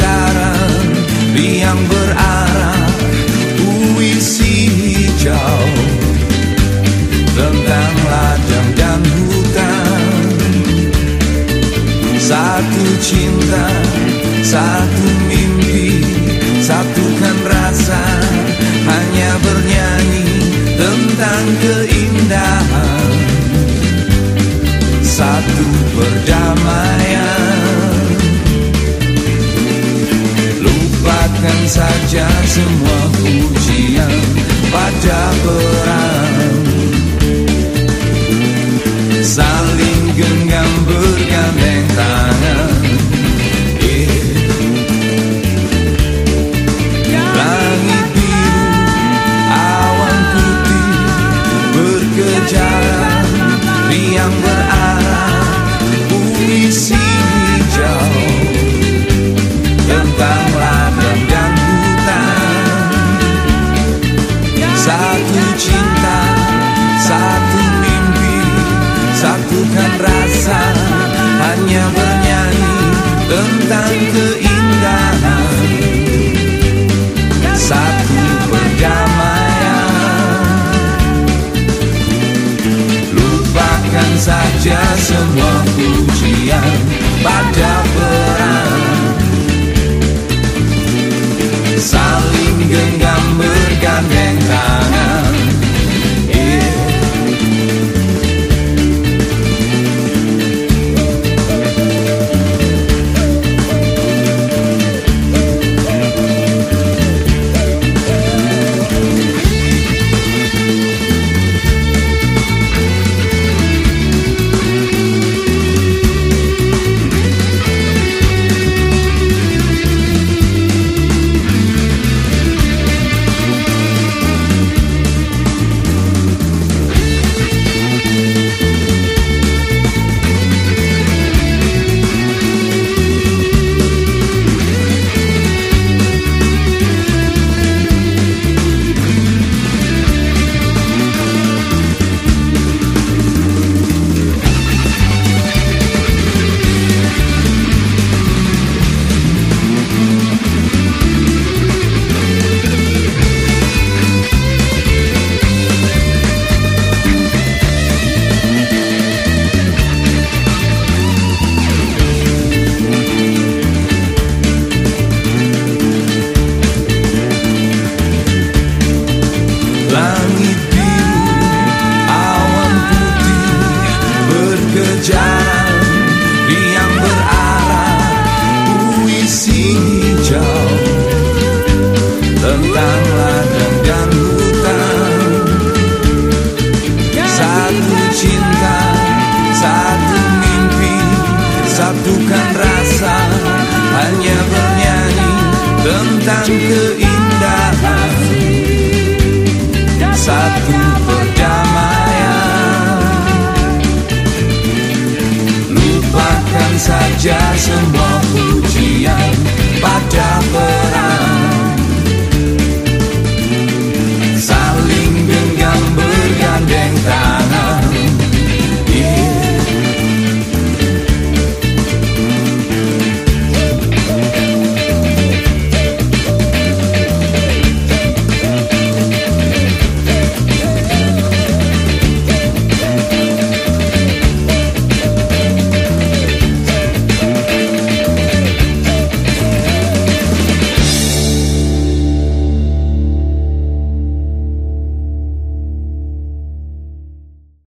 jalan yang berarah puisi hijau. Tentang ladang dan hutan. Satu cinta satu mimpi satukan rasa. Hanya bernyanyi tentang ke saja semua ujian Pada perang. Saling genggam bergandeng tangan. Langit biru, awan putih Berkejaran, riang berarah Puisi hijau semua pujian pada berkejaran, riang berarah, puisi hijau tentang ladang dan hutan. Satu cinta, satu mimpi, satukan rasa, hanya bernyanyi tentang keindahan jazz and.